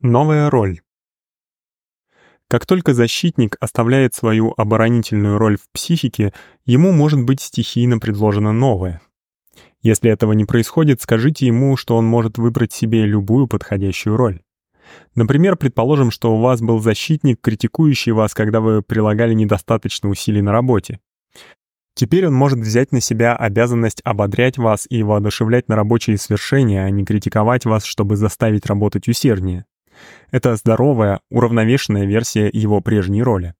Новая роль. Как только защитник оставляет свою оборонительную роль в психике, ему может быть стихийно предложена новая. Если этого не происходит, скажите ему, что он может выбрать себе любую подходящую роль. Например, предположим, что у вас был защитник, критикующий вас, когда вы прилагали недостаточно усилий на работе. Теперь он может взять на себя обязанность ободрять вас и воодушевлять на рабочие свершения, а не критиковать вас, чтобы заставить работать усерднее. Это здоровая, уравновешенная версия его прежней роли.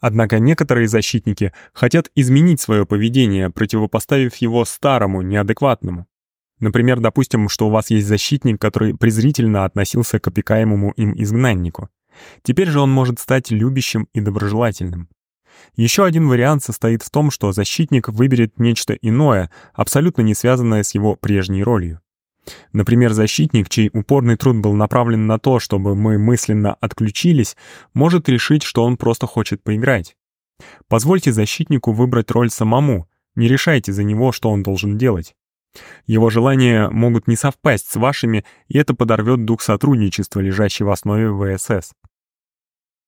Однако некоторые защитники хотят изменить свое поведение, противопоставив его старому, неадекватному. Например, допустим, что у вас есть защитник, который презрительно относился к опекаемому им изгнаннику. Теперь же он может стать любящим и доброжелательным. Еще один вариант состоит в том, что защитник выберет нечто иное, абсолютно не связанное с его прежней ролью. Например, защитник, чей упорный труд был направлен на то, чтобы мы мысленно отключились, может решить, что он просто хочет поиграть. Позвольте защитнику выбрать роль самому, не решайте за него, что он должен делать. Его желания могут не совпасть с вашими, и это подорвет дух сотрудничества, лежащий в основе ВСС.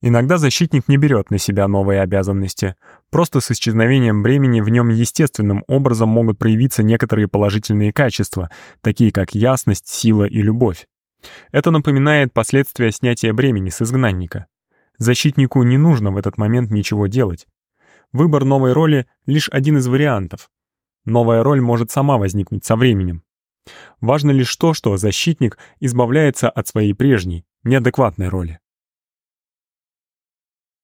Иногда защитник не берет на себя новые обязанности. Просто с исчезновением бремени в нем естественным образом могут проявиться некоторые положительные качества, такие как ясность, сила и любовь. Это напоминает последствия снятия бремени с изгнанника. Защитнику не нужно в этот момент ничего делать. Выбор новой роли — лишь один из вариантов. Новая роль может сама возникнуть со временем. Важно лишь то, что защитник избавляется от своей прежней, неадекватной роли.